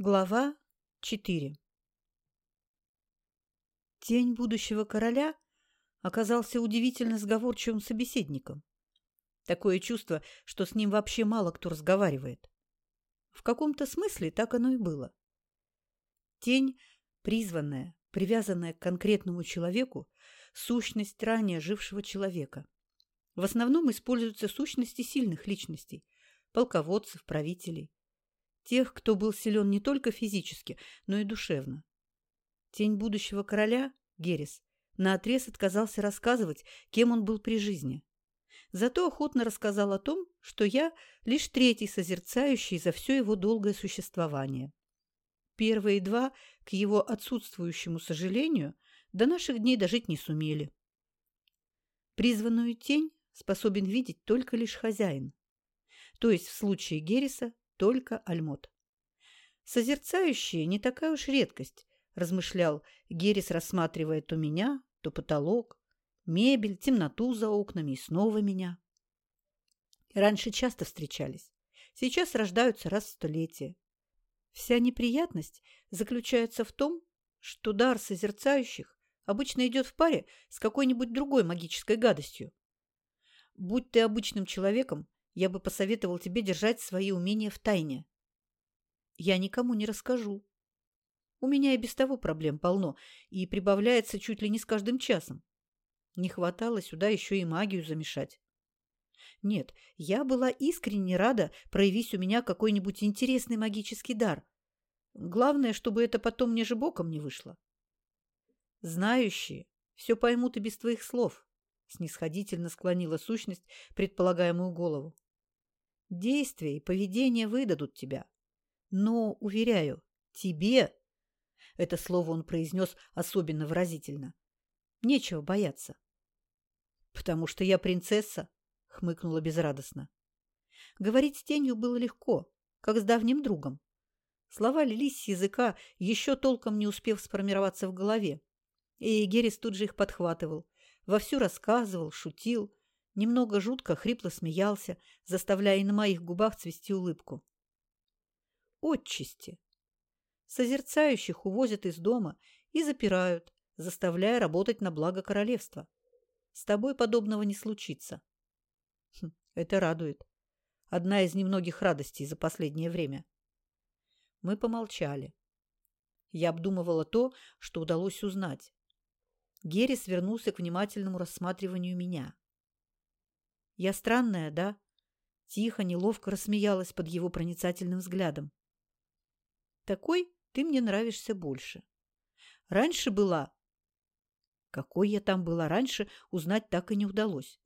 Глава 4 Тень будущего короля оказался удивительно сговорчивым собеседником. Такое чувство, что с ним вообще мало кто разговаривает. В каком-то смысле так оно и было. Тень, призванная, привязанная к конкретному человеку, сущность ранее жившего человека. В основном используются сущности сильных личностей – полководцев, правителей тех, кто был силен не только физически, но и душевно. Тень будущего короля, Герес, наотрез отказался рассказывать, кем он был при жизни. Зато охотно рассказал о том, что я лишь третий созерцающий за все его долгое существование. Первые два, к его отсутствующему сожалению, до наших дней дожить не сумели. Призванную тень способен видеть только лишь хозяин. То есть в случае Гериса только альмот. Созерцающие не такая уж редкость, размышлял Герис, рассматривая то меня, то потолок, мебель, темноту за окнами и снова меня. Раньше часто встречались, сейчас рождаются раз в столетие. Вся неприятность заключается в том, что дар созерцающих обычно идет в паре с какой-нибудь другой магической гадостью. Будь ты обычным человеком, я бы посоветовал тебе держать свои умения в тайне. Я никому не расскажу. У меня и без того проблем полно, и прибавляется чуть ли не с каждым часом. Не хватало сюда еще и магию замешать. Нет, я была искренне рада, проявись у меня какой-нибудь интересный магический дар. Главное, чтобы это потом мне же боком не вышло. Знающие все поймут и без твоих слов, — снисходительно склонила сущность предполагаемую голову. Действия и поведение выдадут тебя. Но, уверяю, тебе, это слово он произнес особенно выразительно, нечего бояться. Потому что я принцесса, хмыкнула безрадостно. Говорить с тенью было легко, как с давним другом. Слова лились с языка, еще толком не успев сформироваться в голове. И Герис тут же их подхватывал, вовсю рассказывал, шутил, Немного жутко, хрипло смеялся, заставляя на моих губах цвести улыбку. Отчасти. Созерцающих увозят из дома и запирают, заставляя работать на благо королевства. С тобой подобного не случится. Хм, это радует. Одна из немногих радостей за последнее время. Мы помолчали. Я обдумывала то, что удалось узнать. Геррис вернулся к внимательному рассматриванию меня. Я странная, да? Тихо, неловко рассмеялась под его проницательным взглядом. Такой ты мне нравишься больше. Раньше была... Какой я там была раньше, узнать так и не удалось.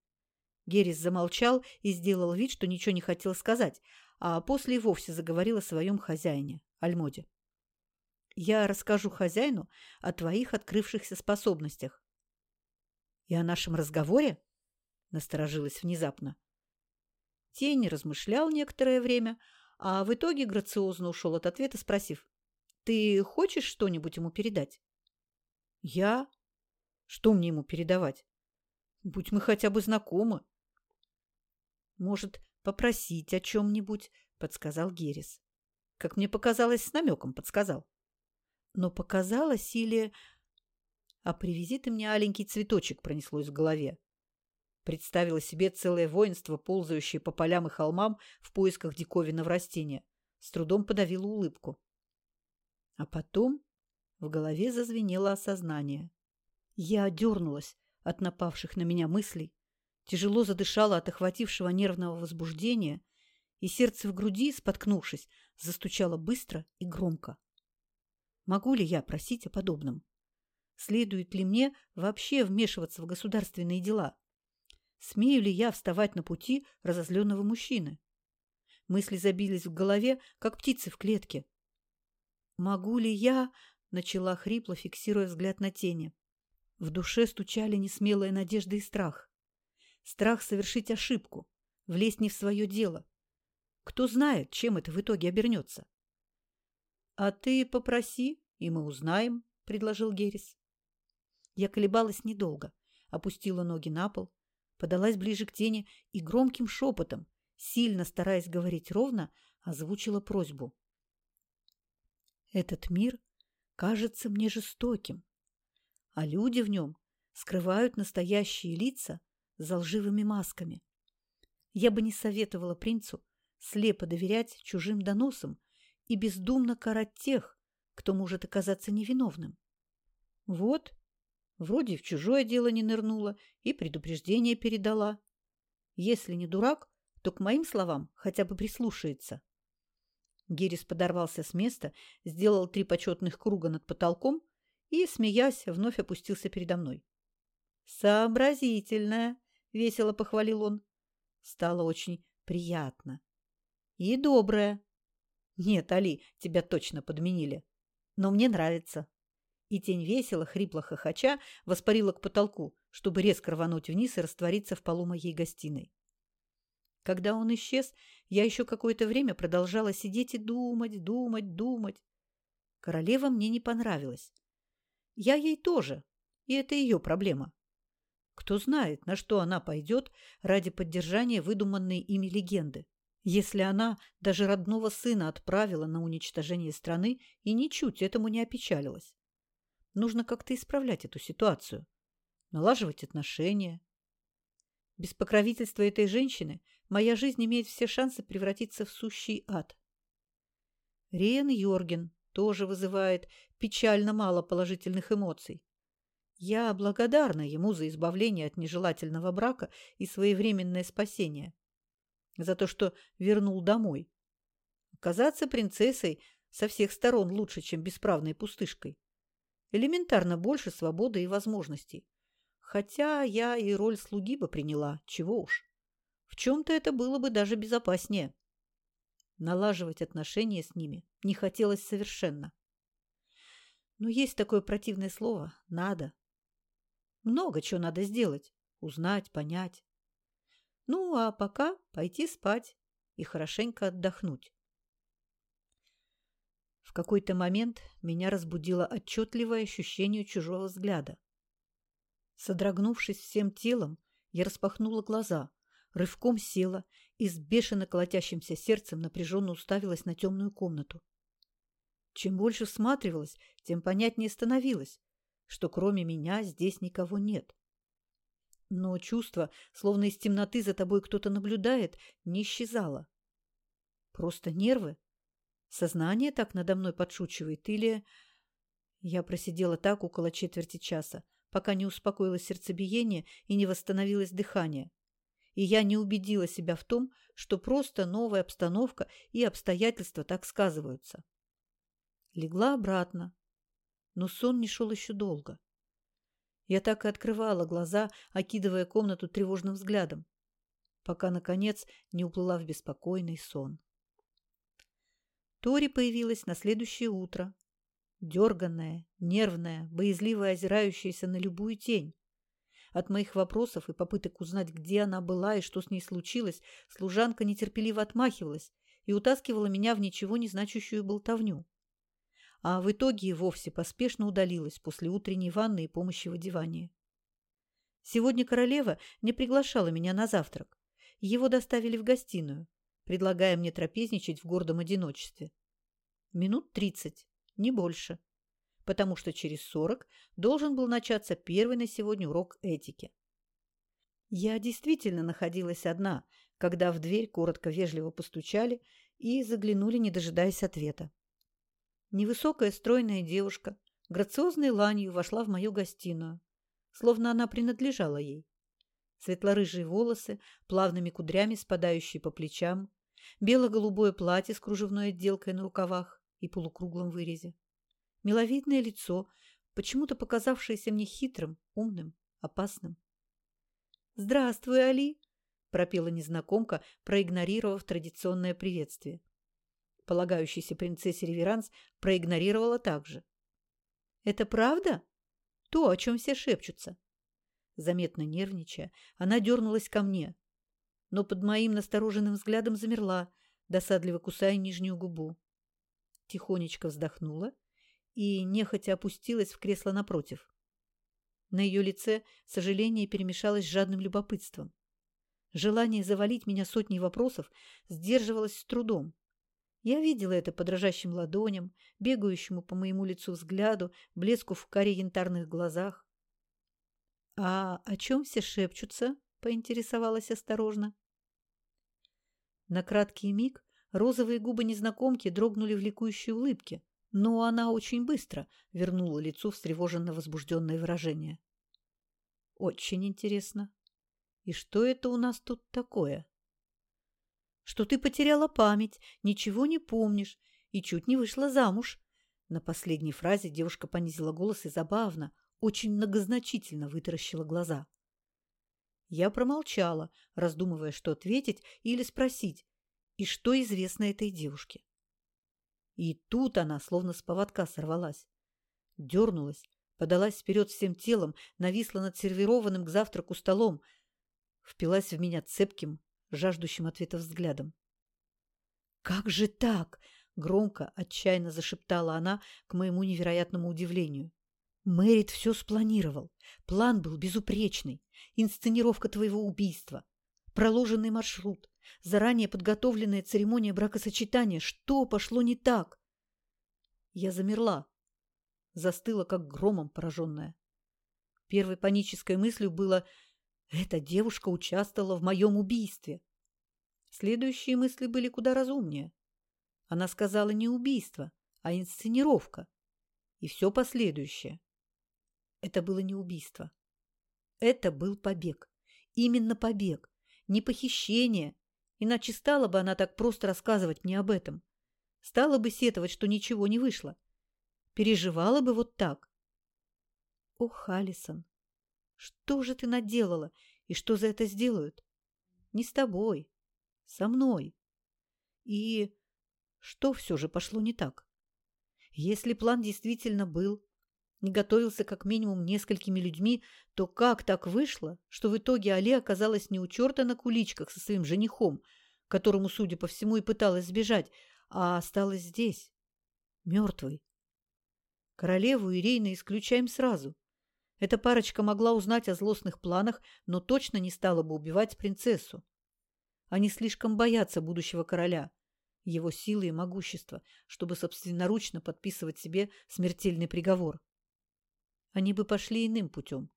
Геррис замолчал и сделал вид, что ничего не хотел сказать, а после и вовсе заговорил о своем хозяине, Альмоде. «Я расскажу хозяину о твоих открывшихся способностях». «И о нашем разговоре?» Насторожилась внезапно. Тень размышлял некоторое время, а в итоге грациозно ушел от ответа, спросив, «Ты хочешь что-нибудь ему передать?» «Я? Что мне ему передавать? Будь мы хотя бы знакомы». «Может, попросить о чем-нибудь?» – подсказал Герис. Как мне показалось, с намеком подсказал. Но показалось или... А привези ты мне аленький цветочек, пронеслось в голове. Представила себе целое воинство, ползающее по полям и холмам в поисках диковинного растения. С трудом подавила улыбку. А потом в голове зазвенело осознание. Я одернулась от напавших на меня мыслей, тяжело задышала от охватившего нервного возбуждения, и сердце в груди, споткнувшись, застучало быстро и громко. Могу ли я просить о подобном? Следует ли мне вообще вмешиваться в государственные дела? Смею ли я вставать на пути разозленного мужчины? Мысли забились в голове, как птицы в клетке. «Могу ли я...» — начала хрипло, фиксируя взгляд на тени. В душе стучали несмелая надежда и страх. Страх совершить ошибку, влезть не в свое дело. Кто знает, чем это в итоге обернется. «А ты попроси, и мы узнаем», — предложил Геррис. Я колебалась недолго, опустила ноги на пол, подалась ближе к тени и громким шепотом, сильно стараясь говорить ровно, озвучила просьбу. Этот мир кажется мне жестоким, а люди в нем скрывают настоящие лица за лживыми масками. Я бы не советовала принцу слепо доверять чужим доносам и бездумно карать тех, кто может оказаться невиновным. Вот, вроде в чужое дело не нырнула и предупреждение передала. Если не дурак, то к моим словам хотя бы прислушается. Герис подорвался с места, сделал три почетных круга над потолком и, смеясь, вновь опустился передо мной. «Сообразительная!» — весело похвалил он. Стало очень приятно. «И добрая!» «Нет, Али, тебя точно подменили. Но мне нравится». И тень весело, хрипло хохоча, воспарила к потолку, чтобы резко рвануть вниз и раствориться в полу моей гостиной. Когда он исчез, я еще какое-то время продолжала сидеть и думать, думать, думать. Королева мне не понравилась. Я ей тоже, и это ее проблема. Кто знает, на что она пойдет ради поддержания выдуманной ими легенды, если она даже родного сына отправила на уничтожение страны и ничуть этому не опечалилась. Нужно как-то исправлять эту ситуацию, налаживать отношения. Без покровительства этой женщины моя жизнь имеет все шансы превратиться в сущий ад. Риен Йорген тоже вызывает печально мало положительных эмоций. Я благодарна ему за избавление от нежелательного брака и своевременное спасение. За то, что вернул домой. Оказаться принцессой со всех сторон лучше, чем бесправной пустышкой. Элементарно больше свободы и возможностей. Хотя я и роль слуги бы приняла, чего уж. В чем-то это было бы даже безопаснее. Налаживать отношения с ними не хотелось совершенно. Но есть такое противное слово «надо». Много чего надо сделать. Узнать, понять. Ну, а пока пойти спать и хорошенько отдохнуть. В какой-то момент меня разбудило отчетливое ощущение чужого взгляда. Содрогнувшись всем телом, я распахнула глаза – рывком села и с бешено колотящимся сердцем напряженно уставилась на темную комнату. Чем больше всматривалась, тем понятнее становилось, что кроме меня здесь никого нет. Но чувство, словно из темноты за тобой кто-то наблюдает, не исчезало. Просто нервы? Сознание так надо мной подшучивает или... Я просидела так около четверти часа, пока не успокоилось сердцебиение и не восстановилось дыхание и я не убедила себя в том, что просто новая обстановка и обстоятельства так сказываются. Легла обратно, но сон не шел еще долго. Я так и открывала глаза, окидывая комнату тревожным взглядом, пока, наконец, не уплыла в беспокойный сон. Тори появилась на следующее утро, дерганная, нервная, боязливо озирающаяся на любую тень. От моих вопросов и попыток узнать, где она была и что с ней случилось, служанка нетерпеливо отмахивалась и утаскивала меня в ничего не значащую болтовню. А в итоге и вовсе поспешно удалилась после утренней ванны и помощи в одевании. Сегодня королева не приглашала меня на завтрак. Его доставили в гостиную, предлагая мне трапезничать в гордом одиночестве. Минут тридцать, не больше потому что через сорок должен был начаться первый на сегодня урок этики. Я действительно находилась одна, когда в дверь коротко вежливо постучали и заглянули, не дожидаясь ответа. Невысокая стройная девушка грациозной ланью вошла в мою гостиную, словно она принадлежала ей. Светлорыжие волосы, плавными кудрями спадающие по плечам, бело-голубое платье с кружевной отделкой на рукавах и полукруглом вырезе миловидное лицо, почему-то показавшееся мне хитрым, умным, опасным. «Здравствуй, Али!» – пропела незнакомка, проигнорировав традиционное приветствие. Полагающийся принцессе реверанс проигнорировала также. «Это правда? То, о чем все шепчутся?» Заметно нервничая, она дернулась ко мне, но под моим настороженным взглядом замерла, досадливо кусая нижнюю губу. Тихонечко вздохнула и нехотя опустилась в кресло напротив. На ее лице сожаление перемешалось с жадным любопытством. Желание завалить меня сотней вопросов сдерживалось с трудом. Я видела это по ладоням, бегающему по моему лицу взгляду, блеску в каре янтарных глазах. «А о чем все шепчутся?» – поинтересовалась осторожно. На краткий миг розовые губы незнакомки дрогнули в ликующей улыбке, но она очень быстро вернула лицу встревоженно возбужденное выражение. «Очень интересно. И что это у нас тут такое?» «Что ты потеряла память, ничего не помнишь и чуть не вышла замуж». На последней фразе девушка понизила голос и забавно, очень многозначительно вытаращила глаза. Я промолчала, раздумывая, что ответить или спросить, и что известно этой девушке. И тут она, словно с поводка, сорвалась. Дернулась, подалась вперед всем телом, нависла над сервированным к завтраку столом, впилась в меня цепким, жаждущим ответа взглядом. «Как же так?» — громко, отчаянно зашептала она к моему невероятному удивлению. Мэрит все спланировал. План был безупречный. Инсценировка твоего убийства. Проложенный маршрут. Заранее подготовленная церемония бракосочетания. Что пошло не так? Я замерла. Застыла, как громом пораженная. Первой панической мыслью было «Эта девушка участвовала в моем убийстве». Следующие мысли были куда разумнее. Она сказала не убийство, а инсценировка. И все последующее. Это было не убийство. Это был побег. Именно побег. Не похищение. Иначе стала бы она так просто рассказывать мне об этом. Стала бы сетовать, что ничего не вышло. Переживала бы вот так. О, Халисон, что же ты наделала и что за это сделают? Не с тобой, со мной. И что все же пошло не так? Если план действительно был, не готовился как минимум несколькими людьми, то как так вышло, что в итоге Али оказалась не у черта на куличках со своим женихом, которому, судя по всему, и пыталась сбежать, а осталась здесь, мертвой? Королеву Ирейна исключаем сразу. Эта парочка могла узнать о злостных планах, но точно не стала бы убивать принцессу. Они слишком боятся будущего короля, его силы и могущества, чтобы собственноручно подписывать себе смертельный приговор они бы пошли иным путем.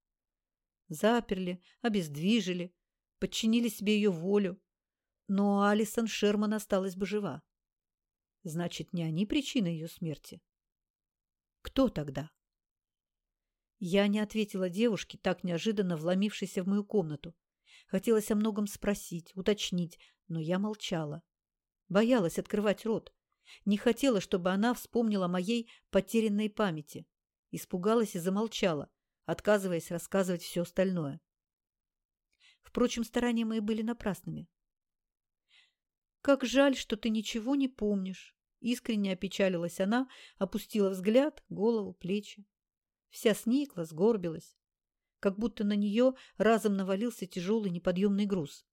Заперли, обездвижили, подчинили себе ее волю. Но Алисон Шерман осталась бы жива. Значит, не они причина ее смерти. Кто тогда? Я не ответила девушке, так неожиданно вломившейся в мою комнату. Хотелось о многом спросить, уточнить, но я молчала. Боялась открывать рот. Не хотела, чтобы она вспомнила моей потерянной памяти испугалась и замолчала, отказываясь рассказывать все остальное. Впрочем, старания мои были напрасными. «Как жаль, что ты ничего не помнишь!» Искренне опечалилась она, опустила взгляд, голову, плечи. Вся сникла, сгорбилась, как будто на нее разом навалился тяжелый неподъемный груз.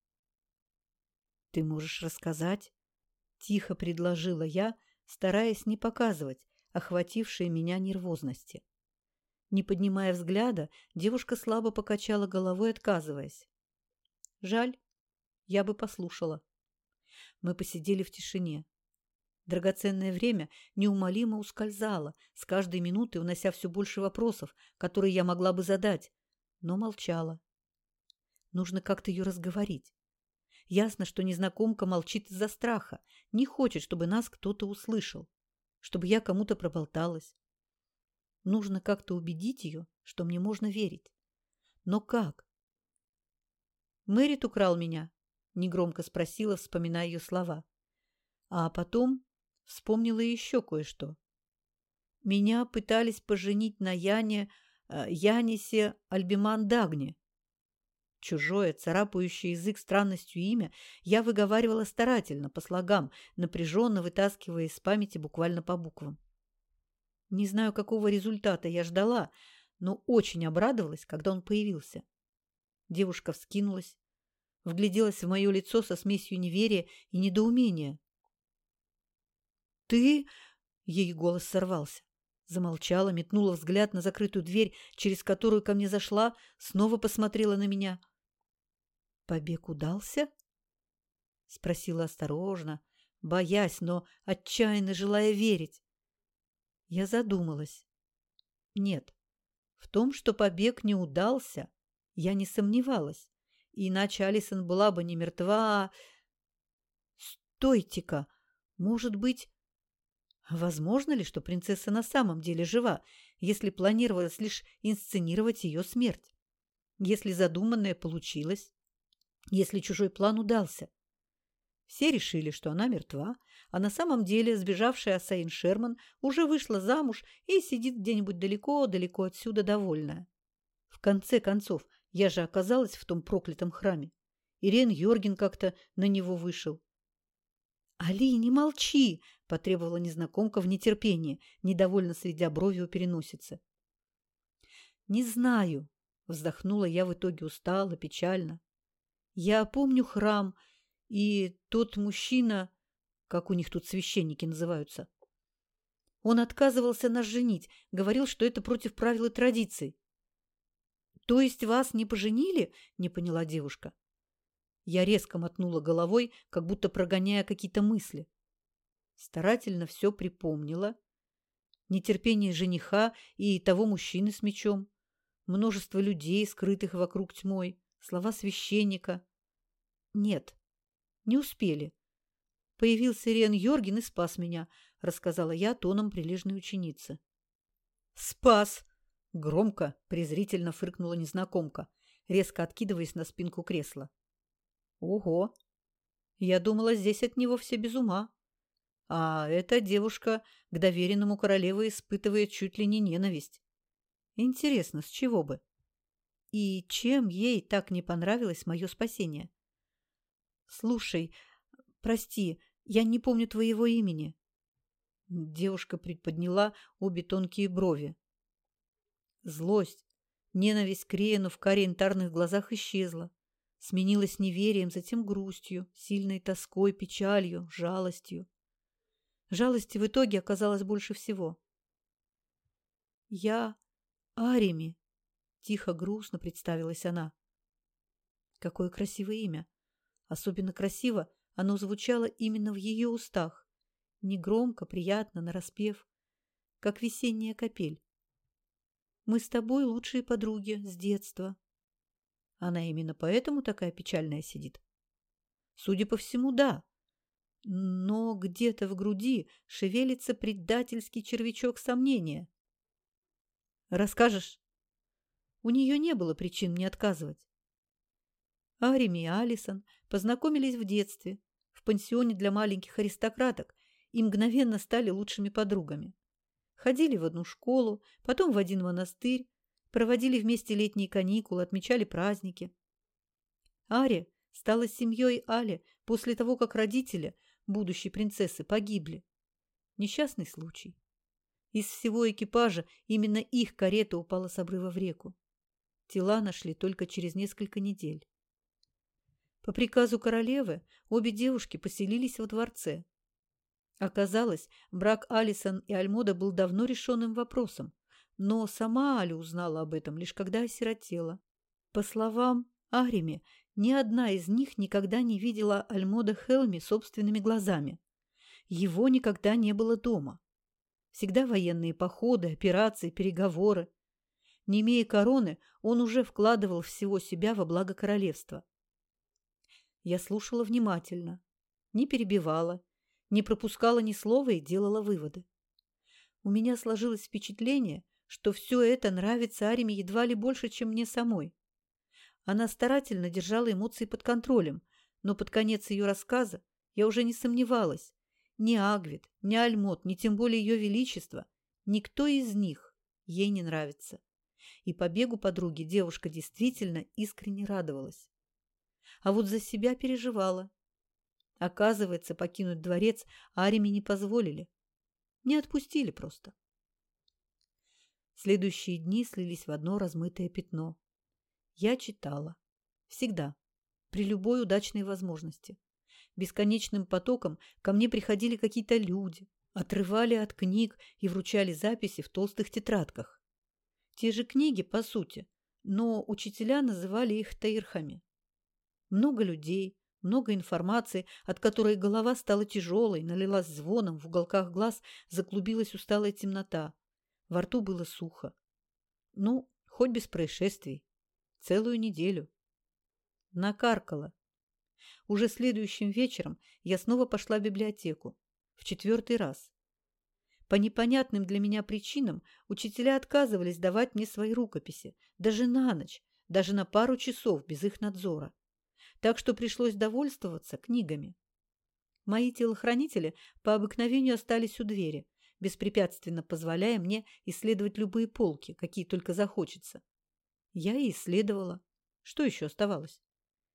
«Ты можешь рассказать?» – тихо предложила я, стараясь не показывать охватившей меня нервозности. Не поднимая взгляда, девушка слабо покачала головой, отказываясь. Жаль, я бы послушала. Мы посидели в тишине. Драгоценное время неумолимо ускользало, с каждой минутой унося все больше вопросов, которые я могла бы задать, но молчала. Нужно как-то ее разговорить. Ясно, что незнакомка молчит из-за страха, не хочет, чтобы нас кто-то услышал, чтобы я кому-то проболталась. Нужно как-то убедить ее, что мне можно верить. Но как? Мэрит украл меня, негромко спросила, вспоминая ее слова. А потом вспомнила еще кое-что. Меня пытались поженить на Яне, э, Янисе Альбиман Дагне. Чужое, царапающее язык странностью имя я выговаривала старательно, по слогам, напряженно вытаскивая из памяти буквально по буквам. Не знаю, какого результата я ждала, но очень обрадовалась, когда он появился. Девушка вскинулась, вгляделась в мое лицо со смесью неверия и недоумения. «Ты...» — ей голос сорвался. Замолчала, метнула взгляд на закрытую дверь, через которую ко мне зашла, снова посмотрела на меня. «Побег удался?» — спросила осторожно, боясь, но отчаянно желая верить. Я задумалась. Нет, в том, что побег не удался, я не сомневалась. Иначе Алисон была бы не мертва. Стойте-ка! Может быть... Возможно ли, что принцесса на самом деле жива, если планировалось лишь инсценировать ее смерть? Если задуманное получилось? Если чужой план удался? Все решили, что она мертва, а на самом деле сбежавшая Асаин Шерман уже вышла замуж и сидит где-нибудь далеко-далеко отсюда довольная. В конце концов, я же оказалась в том проклятом храме. Ирен Йорген как-то на него вышел. «Али, не молчи!» – потребовала незнакомка в нетерпении, недовольно сведя брови у переносицы. «Не знаю», – вздохнула я в итоге устало, печально. «Я помню храм, и тот мужчина, как у них тут священники называются, он отказывался нас женить, говорил, что это против правил и традиций. «То есть вас не поженили?» – не поняла девушка. Я резко мотнула головой, как будто прогоняя какие-то мысли. Старательно все припомнила. Нетерпение жениха и того мужчины с мечом. Множество людей, скрытых вокруг тьмой. Слова священника. Нет, не успели. Появился Рен Йорген и спас меня, рассказала я тоном прилежной ученицы. «Спас!» Громко, презрительно фыркнула незнакомка, резко откидываясь на спинку кресла. Ого! Я думала, здесь от него все без ума. А эта девушка к доверенному королеве испытывает чуть ли не ненависть. Интересно, с чего бы? И чем ей так не понравилось мое спасение? Слушай, прости, я не помню твоего имени. Девушка приподняла обе тонкие брови. Злость, ненависть к Реяну в каре янтарных глазах исчезла. Сменилась неверием, затем грустью, сильной тоской, печалью, жалостью. Жалости в итоге оказалось больше всего. «Я Арими», — тихо, грустно представилась она. Какое красивое имя! Особенно красиво оно звучало именно в ее устах. Негромко, приятно, нараспев, как весенняя капель. Мы с тобой лучшие подруги с детства. Она именно поэтому такая печальная сидит? Судя по всему, да. Но где-то в груди шевелится предательский червячок сомнения. Расскажешь? У нее не было причин мне отказывать. Арими и Алисон познакомились в детстве, в пансионе для маленьких аристократок и мгновенно стали лучшими подругами. Ходили в одну школу, потом в один монастырь, проводили вместе летние каникулы, отмечали праздники. Ари стала семьей Али после того, как родители будущей принцессы погибли. Несчастный случай. Из всего экипажа именно их карета упала с обрыва в реку. Тела нашли только через несколько недель. По приказу королевы обе девушки поселились во дворце, Оказалось, брак Алисон и Альмода был давно решенным вопросом, но сама Аля узнала об этом лишь когда осиротела. По словам Арими, ни одна из них никогда не видела Альмода Хелми собственными глазами. Его никогда не было дома. Всегда военные походы, операции, переговоры. Не имея короны, он уже вкладывал всего себя во благо королевства. Я слушала внимательно, не перебивала, не пропускала ни слова и делала выводы. У меня сложилось впечатление, что все это нравится Ариме едва ли больше, чем мне самой. Она старательно держала эмоции под контролем, но под конец ее рассказа я уже не сомневалась. Ни Агвит, ни Альмот, ни тем более ее величество, никто из них ей не нравится. И побегу подруги девушка действительно искренне радовалась. А вот за себя переживала Оказывается, покинуть дворец Ариме не позволили. Не отпустили просто. Следующие дни слились в одно размытое пятно. Я читала. Всегда. При любой удачной возможности. Бесконечным потоком ко мне приходили какие-то люди, отрывали от книг и вручали записи в толстых тетрадках. Те же книги, по сути, но учителя называли их таирхами. Много людей, Много информации, от которой голова стала тяжелой, налилась звоном, в уголках глаз заклубилась усталая темнота. Во рту было сухо. Ну, хоть без происшествий. Целую неделю. Накаркала. Уже следующим вечером я снова пошла в библиотеку. В четвертый раз. По непонятным для меня причинам учителя отказывались давать мне свои рукописи, даже на ночь, даже на пару часов без их надзора. Так что пришлось довольствоваться книгами. Мои телохранители по обыкновению остались у двери, беспрепятственно позволяя мне исследовать любые полки, какие только захочется. Я и исследовала. Что еще оставалось?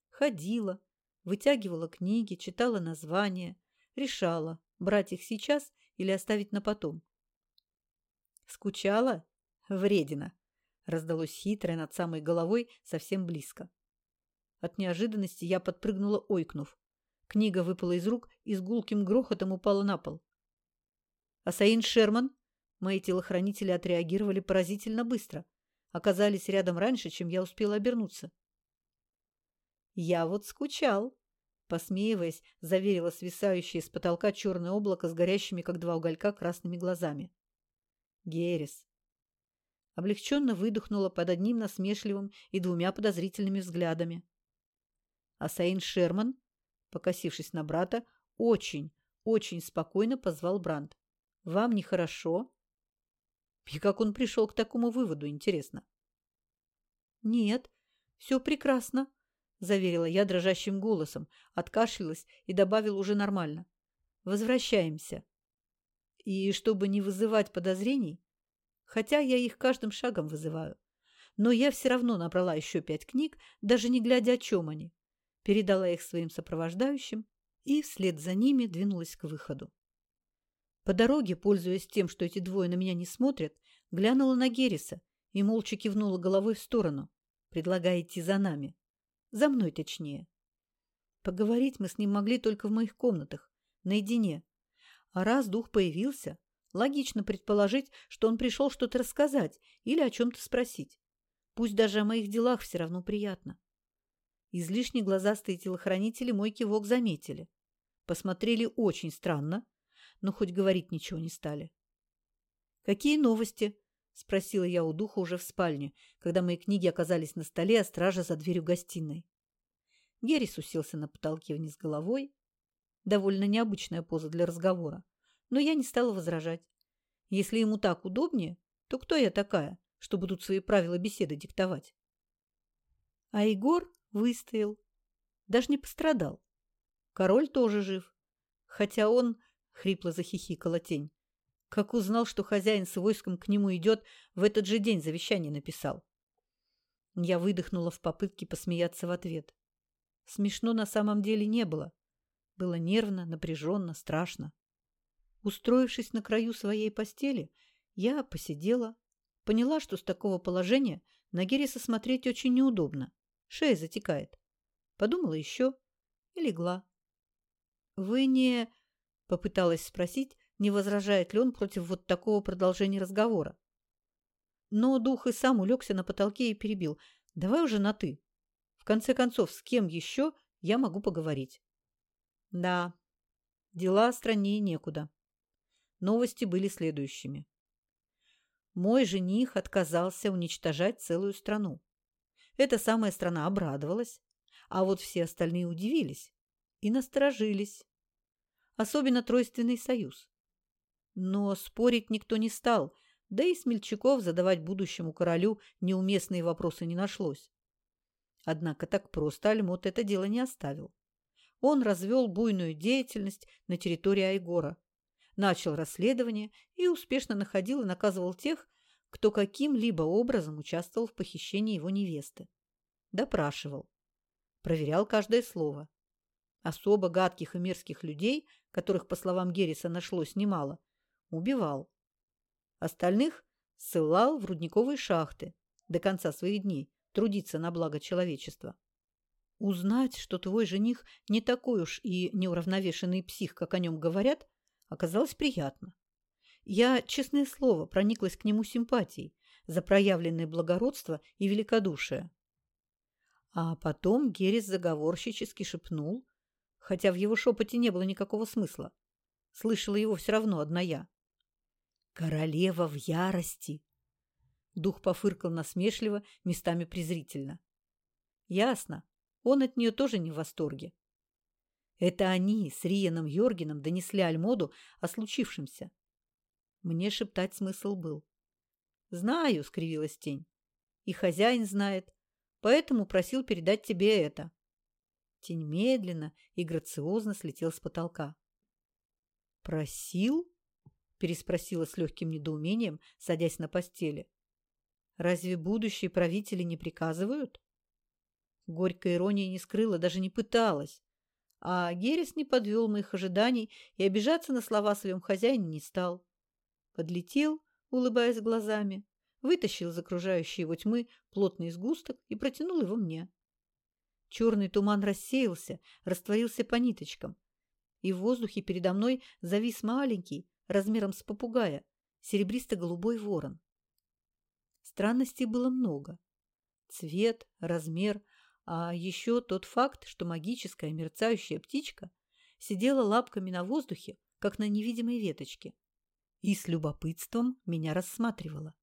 Ходила, вытягивала книги, читала названия, решала, брать их сейчас или оставить на потом. «Скучала? Вредина!» — раздалось хитрое над самой головой совсем близко. От неожиданности я подпрыгнула, ойкнув. Книга выпала из рук и с гулким грохотом упала на пол. Асаин Шерман? Мои телохранители отреагировали поразительно быстро. Оказались рядом раньше, чем я успела обернуться. «Я вот скучал», — посмеиваясь, заверила свисающее с потолка черное облако с горящими, как два уголька, красными глазами. «Герес». Облегченно выдохнула под одним насмешливым и двумя подозрительными взглядами. Асаин Шерман, покосившись на брата, очень, очень спокойно позвал Бранд. Вам нехорошо? И как он пришел к такому выводу, интересно? Нет, все прекрасно, заверила я дрожащим голосом, откашлялась и добавила уже нормально. Возвращаемся. И чтобы не вызывать подозрений, хотя я их каждым шагом вызываю, но я все равно набрала еще пять книг, даже не глядя, о чем они, передала их своим сопровождающим и вслед за ними двинулась к выходу. По дороге, пользуясь тем, что эти двое на меня не смотрят, глянула на Герриса и молча кивнула головой в сторону, предлагая идти за нами. За мной, точнее. Поговорить мы с ним могли только в моих комнатах, наедине. А раз дух появился, логично предположить, что он пришел что-то рассказать или о чем-то спросить. Пусть даже о моих делах все равно приятно. Излишне глазастые телохранители мой кивок заметили. Посмотрели очень странно, но хоть говорить ничего не стали. «Какие новости?» – спросила я у духа уже в спальне, когда мои книги оказались на столе, а стража за дверью гостиной. Геррис уселся на потолке вниз головой. Довольно необычная поза для разговора, но я не стала возражать. Если ему так удобнее, то кто я такая, чтобы тут свои правила беседы диктовать? А Егор выстоял. Даже не пострадал. Король тоже жив. Хотя он хрипло захихикала тень. Как узнал, что хозяин с войском к нему идет, в этот же день завещание написал. Я выдохнула в попытке посмеяться в ответ. Смешно на самом деле не было. Было нервно, напряженно, страшно. Устроившись на краю своей постели, я посидела, поняла, что с такого положения на Гериса смотреть очень неудобно. Шея затекает. Подумала еще и легла. «Вы не...» Попыталась спросить, не возражает ли он против вот такого продолжения разговора. Но дух и сам улегся на потолке и перебил. «Давай уже на «ты». В конце концов, с кем еще я могу поговорить?» «Да, дела страннее некуда». Новости были следующими. Мой жених отказался уничтожать целую страну. Эта самая страна обрадовалась, а вот все остальные удивились и насторожились особенно Тройственный союз. Но спорить никто не стал, да и смельчаков задавать будущему королю неуместные вопросы не нашлось. Однако так просто Альмот это дело не оставил. Он развел буйную деятельность на территории Айгора, начал расследование и успешно находил и наказывал тех, кто каким-либо образом участвовал в похищении его невесты. Допрашивал. Проверял каждое слово. Особо гадких и мерзких людей которых, по словам Герриса, нашлось немало, убивал. Остальных ссылал в рудниковые шахты до конца своих дней трудиться на благо человечества. Узнать, что твой жених не такой уж и неуравновешенный псих, как о нем говорят, оказалось приятно. Я, честное слово, прониклась к нему симпатией за проявленное благородство и великодушие. А потом Геррис заговорщически шепнул, хотя в его шепоте не было никакого смысла. Слышала его все равно одна я. «Королева в ярости!» Дух пофыркал насмешливо, местами презрительно. «Ясно. Он от нее тоже не в восторге. Это они с Рианом Йоргеном донесли Альмоду о случившемся. Мне шептать смысл был. «Знаю», — скривилась тень. «И хозяин знает, поэтому просил передать тебе это». Тень медленно и грациозно слетел с потолка. «Просил?» – переспросила с легким недоумением, садясь на постели. «Разве будущие правители не приказывают?» Горькая ирония не скрыла, даже не пыталась. А Герес не подвел моих ожиданий и обижаться на слова своем хозяине не стал. Подлетел, улыбаясь глазами, вытащил из окружающей его тьмы плотный сгусток и протянул его мне. Черный туман рассеялся, растворился по ниточкам, и в воздухе передо мной завис маленький, размером с попугая, серебристо-голубой ворон. Странностей было много. Цвет, размер, а еще тот факт, что магическая мерцающая птичка сидела лапками на воздухе, как на невидимой веточке, и с любопытством меня рассматривала.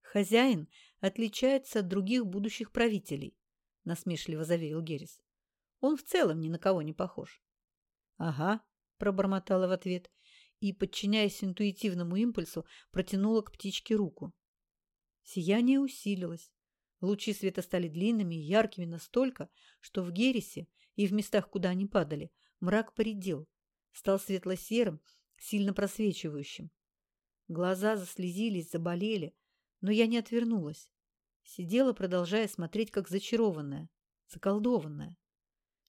«Хозяин отличается от других будущих правителей», – насмешливо заверил Геррис. «Он в целом ни на кого не похож». «Ага», – пробормотала в ответ и, подчиняясь интуитивному импульсу, протянула к птичке руку. Сияние усилилось, Лучи света стали длинными и яркими настолько, что в Гересе и в местах, куда они падали, мрак поредел, стал светло-серым, сильно просвечивающим. Глаза заслезились, заболели, но я не отвернулась. Сидела, продолжая смотреть, как зачарованная, заколдованная.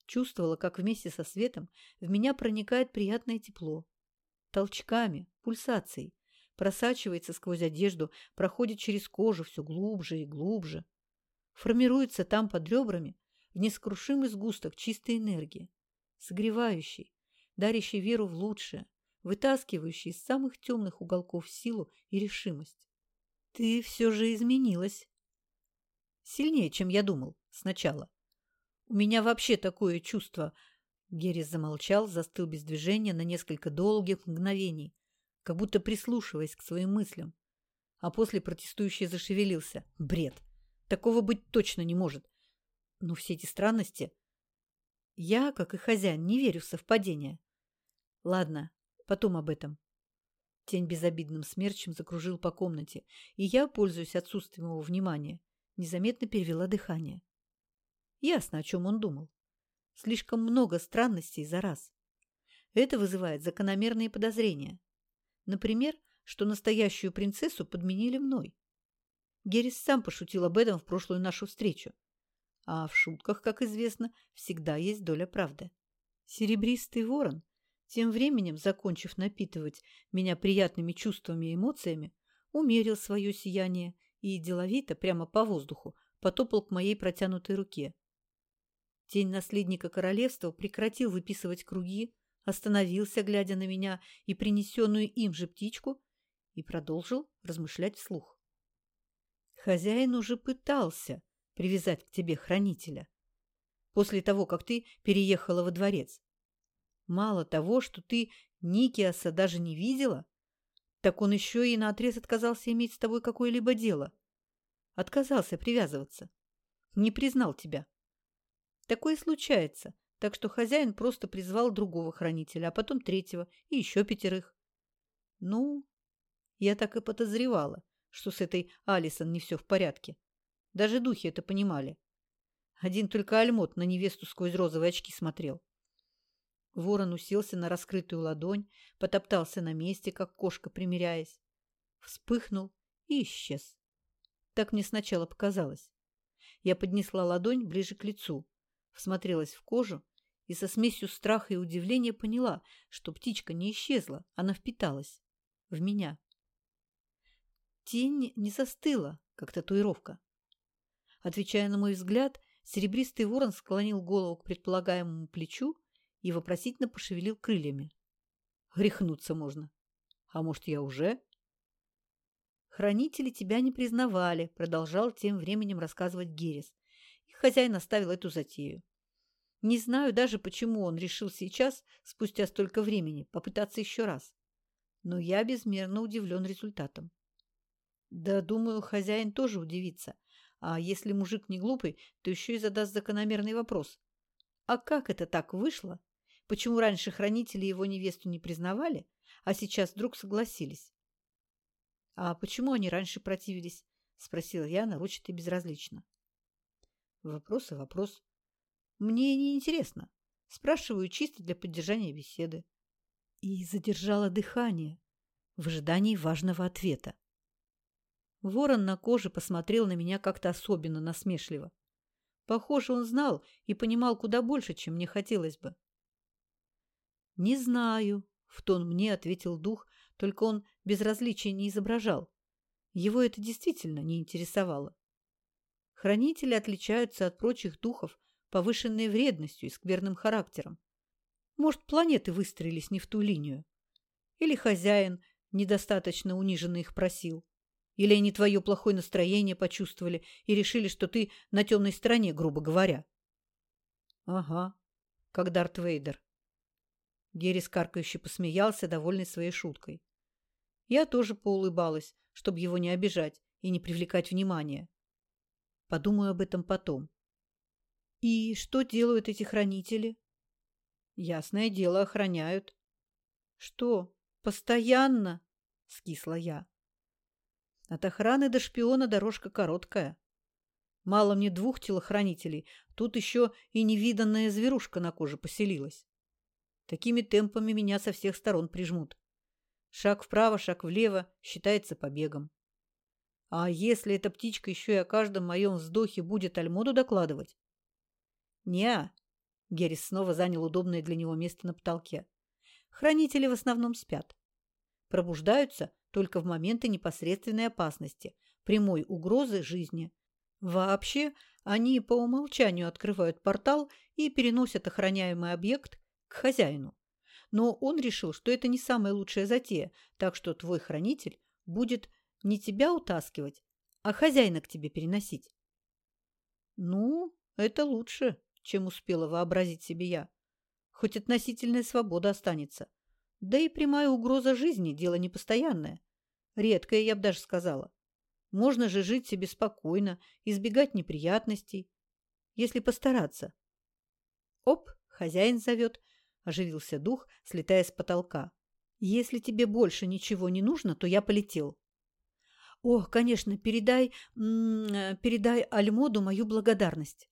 Чувствовала, как вместе со светом в меня проникает приятное тепло. Толчками, пульсацией, просачивается сквозь одежду, проходит через кожу все глубже и глубже формируется там под ребрами в нескрушимый сгусток чистой энергии, согревающий, дарящий веру в лучшее, вытаскивающий из самых темных уголков силу и решимость. Ты все же изменилась. Сильнее, чем я думал сначала. У меня вообще такое чувство... Геррис замолчал, застыл без движения на несколько долгих мгновений, как будто прислушиваясь к своим мыслям. А после протестующий зашевелился. Бред! Такого быть точно не может. Но все эти странности... Я, как и хозяин, не верю в совпадения. Ладно, потом об этом. Тень безобидным смерчем закружил по комнате, и я, пользуясь отсутствием его внимания, незаметно перевела дыхание. Ясно, о чем он думал. Слишком много странностей за раз. Это вызывает закономерные подозрения. Например, что настоящую принцессу подменили мной. Геррис сам пошутил об этом в прошлую нашу встречу. А в шутках, как известно, всегда есть доля правды. Серебристый ворон, тем временем, закончив напитывать меня приятными чувствами и эмоциями, умерил свое сияние и деловито, прямо по воздуху, потопал к моей протянутой руке. Тень наследника королевства прекратил выписывать круги, остановился, глядя на меня и принесенную им же птичку, и продолжил размышлять вслух. Хозяин уже пытался привязать к тебе хранителя. После того, как ты переехала во дворец. Мало того, что ты Никиаса даже не видела, так он еще и наотрез отказался иметь с тобой какое-либо дело. Отказался привязываться. Не признал тебя. Такое случается, так что хозяин просто призвал другого хранителя, а потом третьего и еще пятерых. Ну, я так и подозревала, что с этой Алисон не все в порядке. Даже духи это понимали. Один только Альмот на невесту сквозь розовые очки смотрел. Ворон уселся на раскрытую ладонь, потоптался на месте, как кошка, примиряясь. Вспыхнул и исчез. Так мне сначала показалось. Я поднесла ладонь ближе к лицу, всмотрелась в кожу и со смесью страха и удивления поняла, что птичка не исчезла, она впиталась в меня. Тень не застыла, как татуировка. Отвечая на мой взгляд, серебристый ворон склонил голову к предполагаемому плечу и вопросительно пошевелил крыльями. Грехнуться можно. А может, я уже? Хранители тебя не признавали, продолжал тем временем рассказывать Герес. Хозяин оставил эту затею. Не знаю даже, почему он решил сейчас, спустя столько времени, попытаться еще раз. Но я безмерно удивлен результатом. Да, думаю, хозяин тоже удивится. А если мужик не глупый, то еще и задаст закономерный вопрос. А как это так вышло? Почему раньше хранители его невесту не признавали, а сейчас вдруг согласились? — А почему они раньше противились? — спросила я нарочито безразлично. Вопрос и вопрос. Мне не интересно. Спрашиваю чисто для поддержания беседы. И задержала дыхание в ожидании важного ответа. Ворон на коже посмотрел на меня как-то особенно насмешливо. Похоже, он знал и понимал куда больше, чем мне хотелось бы. «Не знаю», — в тон мне ответил дух, только он безразличия не изображал. Его это действительно не интересовало. Хранители отличаются от прочих духов повышенной вредностью и скверным характером. Может, планеты выстроились не в ту линию. Или хозяин недостаточно униженно их просил. Или они твое плохое настроение почувствовали и решили, что ты на темной стороне, грубо говоря. Ага, как Дарт Вейдер. Геррис каркающе посмеялся, довольный своей шуткой. Я тоже поулыбалась, чтобы его не обижать и не привлекать внимания. Подумаю об этом потом. И что делают эти хранители? Ясное дело, охраняют. Что, постоянно? Скисла я. От охраны до шпиона дорожка короткая. Мало мне двух телохранителей, тут еще и невиданная зверушка на коже поселилась. Такими темпами меня со всех сторон прижмут. Шаг вправо, шаг влево считается побегом. А если эта птичка еще и о каждом моем вздохе будет Альмоду докладывать? Неа. Геррис снова занял удобное для него место на потолке. Хранители в основном спят. Пробуждаются только в моменты непосредственной опасности, прямой угрозы жизни. Вообще, они по умолчанию открывают портал и переносят охраняемый объект к хозяину. Но он решил, что это не самая лучшая затея, так что твой хранитель будет не тебя утаскивать, а хозяина к тебе переносить. Ну, это лучше, чем успела вообразить себе я. Хоть относительная свобода останется. Да и прямая угроза жизни – дело непостоянное. Редкое, я бы даже сказала. Можно же жить себе спокойно, избегать неприятностей, если постараться. Оп, хозяин зовет – оживился дух, слетая с потолка. «Если тебе больше ничего не нужно, то я полетел». «Ох, конечно, передай... Э, передай Альмоду мою благодарность».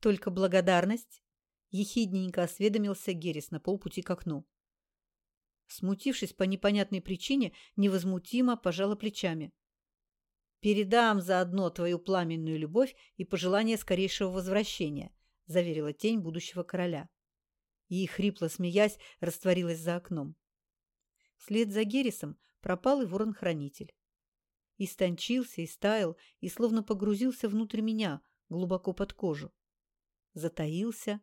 «Только благодарность?» – ехидненько осведомился Геррис на полпути к окну. Смутившись по непонятной причине, невозмутимо пожала плечами. «Передам заодно твою пламенную любовь и пожелание скорейшего возвращения», – заверила тень будущего короля и, хрипло смеясь, растворилась за окном. Вслед за Геррисом пропал и ворон-хранитель. Истончился, истаял и словно погрузился внутрь меня, глубоко под кожу. Затаился,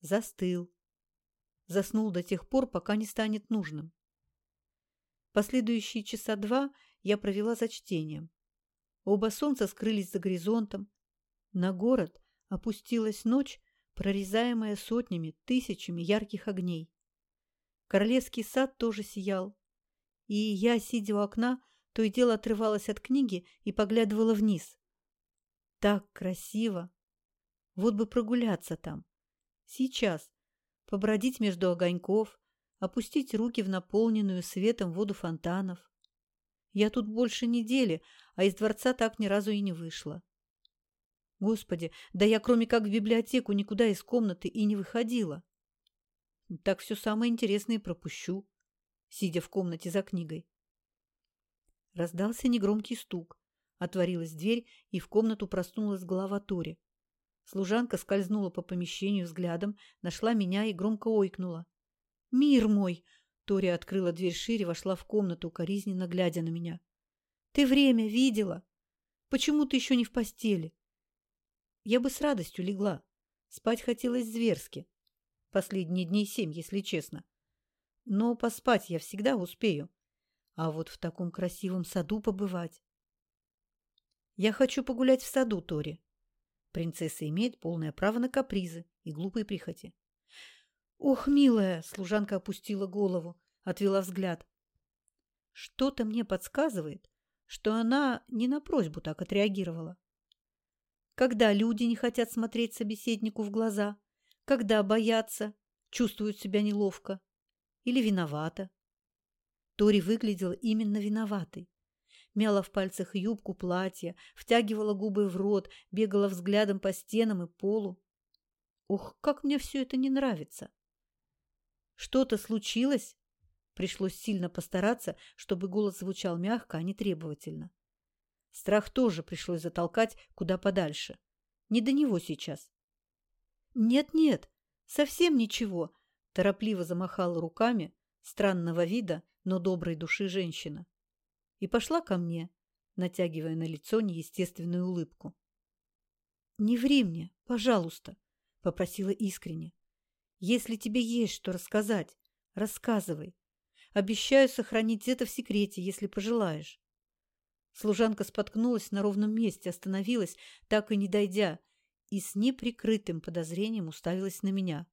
застыл. Заснул до тех пор, пока не станет нужным. Последующие часа два я провела за чтением. Оба солнца скрылись за горизонтом. На город опустилась ночь, прорезаемая сотнями, тысячами ярких огней. Королевский сад тоже сиял. И я, сидя у окна, то и дело отрывалась от книги и поглядывала вниз. Так красиво! Вот бы прогуляться там. Сейчас. Побродить между огоньков, опустить руки в наполненную светом воду фонтанов. Я тут больше недели, а из дворца так ни разу и не вышла. Господи, да я кроме как в библиотеку никуда из комнаты и не выходила. Так все самое интересное пропущу, сидя в комнате за книгой. Раздался негромкий стук. Отворилась дверь, и в комнату проснулась голова Тори. Служанка скользнула по помещению взглядом, нашла меня и громко ойкнула. «Мир мой!» Тори открыла дверь шире, вошла в комнату, коризненно глядя на меня. «Ты время видела? Почему ты еще не в постели?» Я бы с радостью легла. Спать хотелось зверски. Последние дней семь, если честно. Но поспать я всегда успею. А вот в таком красивом саду побывать. Я хочу погулять в саду, Тори. Принцесса имеет полное право на капризы и глупые прихоти. «Ох, милая!» – служанка опустила голову, отвела взгляд. Что-то мне подсказывает, что она не на просьбу так отреагировала. Когда люди не хотят смотреть собеседнику в глаза, когда боятся, чувствуют себя неловко или виновата. Тори выглядела именно виноватой. Мяла в пальцах юбку платья, втягивала губы в рот, бегала взглядом по стенам и полу. Ох, как мне все это не нравится! Что-то случилось? Пришлось сильно постараться, чтобы голос звучал мягко, а не требовательно. Страх тоже пришлось затолкать куда подальше. Не до него сейчас. «Нет-нет, совсем ничего», – торопливо замахала руками странного вида, но доброй души женщина. И пошла ко мне, натягивая на лицо неестественную улыбку. «Не ври мне, пожалуйста», – попросила искренне. «Если тебе есть что рассказать, рассказывай. Обещаю сохранить это в секрете, если пожелаешь. Служанка споткнулась на ровном месте, остановилась, так и не дойдя, и с неприкрытым подозрением уставилась на меня.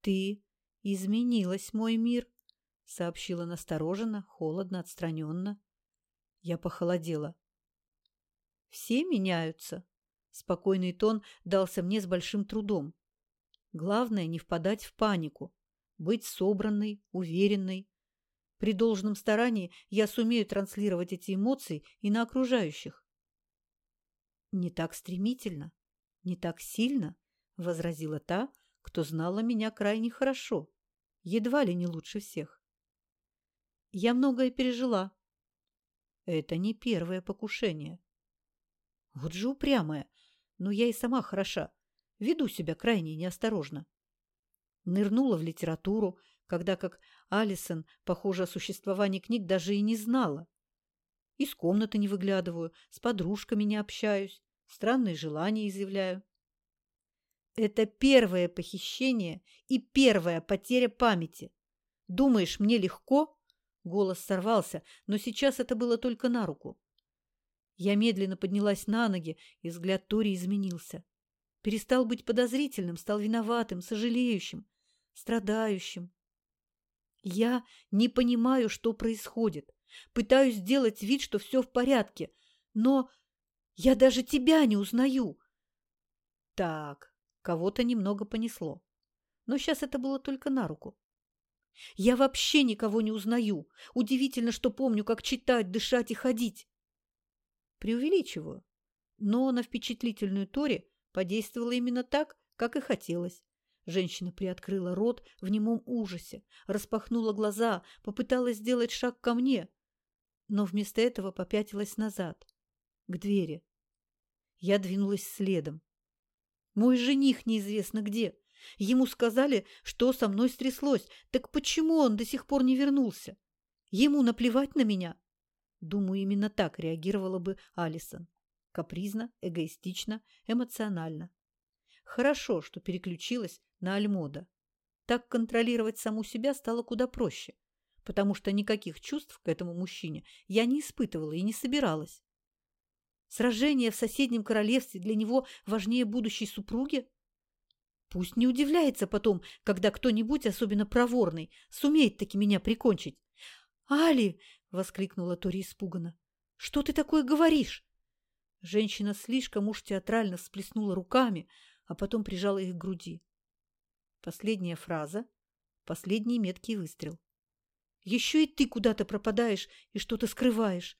«Ты изменилась, мой мир», — сообщила настороженно, холодно, отстраненно. Я похолодела. «Все меняются», — спокойный тон дался мне с большим трудом. «Главное — не впадать в панику, быть собранной, уверенной. При должном старании я сумею транслировать эти эмоции и на окружающих. «Не так стремительно, не так сильно», — возразила та, кто знала меня крайне хорошо, едва ли не лучше всех. «Я многое пережила». «Это не первое покушение». «Вот же упрямая, но я и сама хороша, веду себя крайне неосторожно». Нырнула в литературу, когда как Алисон, похоже, о существовании книг даже и не знала. Из комнаты не выглядываю, с подружками не общаюсь, странные желания изъявляю. Это первое похищение и первая потеря памяти. Думаешь, мне легко? Голос сорвался, но сейчас это было только на руку. Я медленно поднялась на ноги, и взгляд Тори изменился. Перестал быть подозрительным, стал виноватым, сожалеющим страдающим. Я не понимаю, что происходит. Пытаюсь сделать вид, что все в порядке, но я даже тебя не узнаю. Так, кого-то немного понесло. Но сейчас это было только на руку. Я вообще никого не узнаю. Удивительно, что помню, как читать, дышать и ходить. Преувеличиваю. Но на впечатлительную Тори подействовало именно так, как и хотелось. Женщина приоткрыла рот в немом ужасе, распахнула глаза, попыталась сделать шаг ко мне, но вместо этого попятилась назад, к двери. Я двинулась следом. Мой жених неизвестно где. Ему сказали, что со мной стряслось. Так почему он до сих пор не вернулся? Ему наплевать на меня? Думаю, именно так реагировала бы Алисон. Капризно, эгоистично, эмоционально. Хорошо, что переключилась на Альмода. Так контролировать саму себя стало куда проще, потому что никаких чувств к этому мужчине я не испытывала и не собиралась. Сражение в соседнем королевстве для него важнее будущей супруги? Пусть не удивляется потом, когда кто-нибудь, особенно проворный, сумеет таки меня прикончить. «Али!» — воскликнула Тори испуганно. «Что ты такое говоришь?» Женщина слишком уж театрально всплеснула руками, а потом прижала их к груди. Последняя фраза, последний меткий выстрел. Еще и ты куда-то пропадаешь и что-то скрываешь.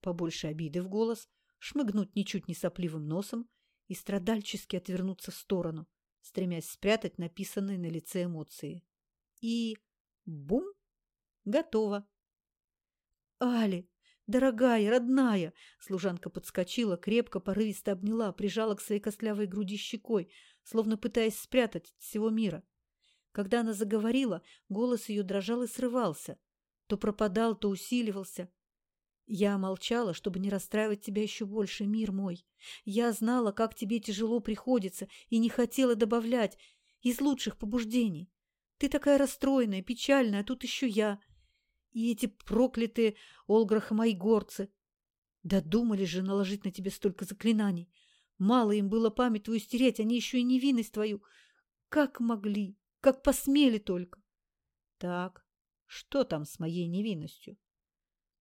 Побольше обиды в голос, шмыгнуть ничуть не сопливым носом и страдальчески отвернуться в сторону, стремясь спрятать написанные на лице эмоции. И бум! Готово. Али, дорогая, родная! Служанка подскочила, крепко, порывисто обняла, прижала к своей костлявой груди щекой, словно пытаясь спрятать от всего мира. Когда она заговорила, голос ее дрожал и срывался. То пропадал, то усиливался. Я молчала, чтобы не расстраивать тебя еще больше, мир мой. Я знала, как тебе тяжело приходится, и не хотела добавлять из лучших побуждений. Ты такая расстроенная, печальная, а тут еще я. И эти проклятые Олграхамайгорцы. Додумали же наложить на тебе столько заклинаний. Мало им было память твою стереть, они еще и невинность твою. Как могли, как посмели только. Так, что там с моей невинностью?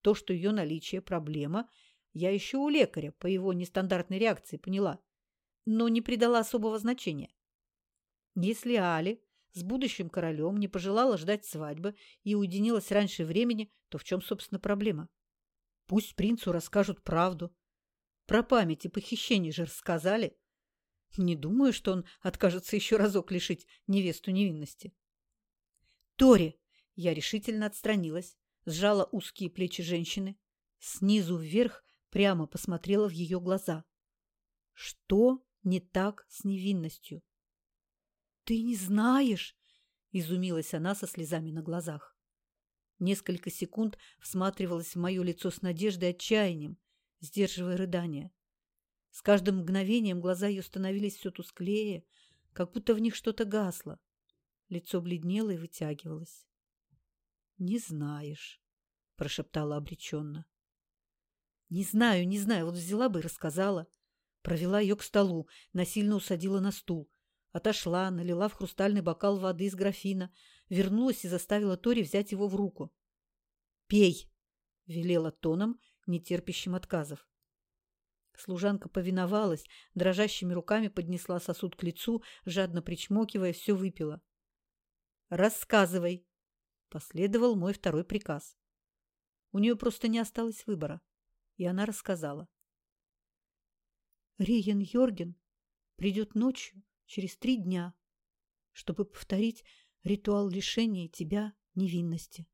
То, что ее наличие – проблема, я еще у лекаря по его нестандартной реакции поняла, но не придала особого значения. Если Али с будущим королем не пожелала ждать свадьбы и уединилась раньше времени, то в чем, собственно, проблема? Пусть принцу расскажут правду. Про память и похищение же рассказали. Не думаю, что он откажется еще разок лишить невесту невинности. Тори! Я решительно отстранилась, сжала узкие плечи женщины, снизу вверх прямо посмотрела в ее глаза. Что не так с невинностью? «Ты не знаешь!» – изумилась она со слезами на глазах. Несколько секунд всматривалась в мое лицо с надеждой отчаянием, сдерживая рыдания. С каждым мгновением глаза ее становились все тусклее, как будто в них что-то гасло. Лицо бледнело и вытягивалось. «Не знаешь», – прошептала обреченно. «Не знаю, не знаю. Вот взяла бы и рассказала». Провела ее к столу, насильно усадила на стул. Отошла, налила в хрустальный бокал воды из графина, вернулась и заставила Тори взять его в руку. «Пей!» – велела тоном, нетерпящим отказов. Служанка повиновалась, дрожащими руками поднесла сосуд к лицу, жадно причмокивая, все выпила. «Рассказывай!» – последовал мой второй приказ. У нее просто не осталось выбора, и она рассказала. Риен Йорген придет ночью через три дня, чтобы повторить ритуал лишения тебя невинности.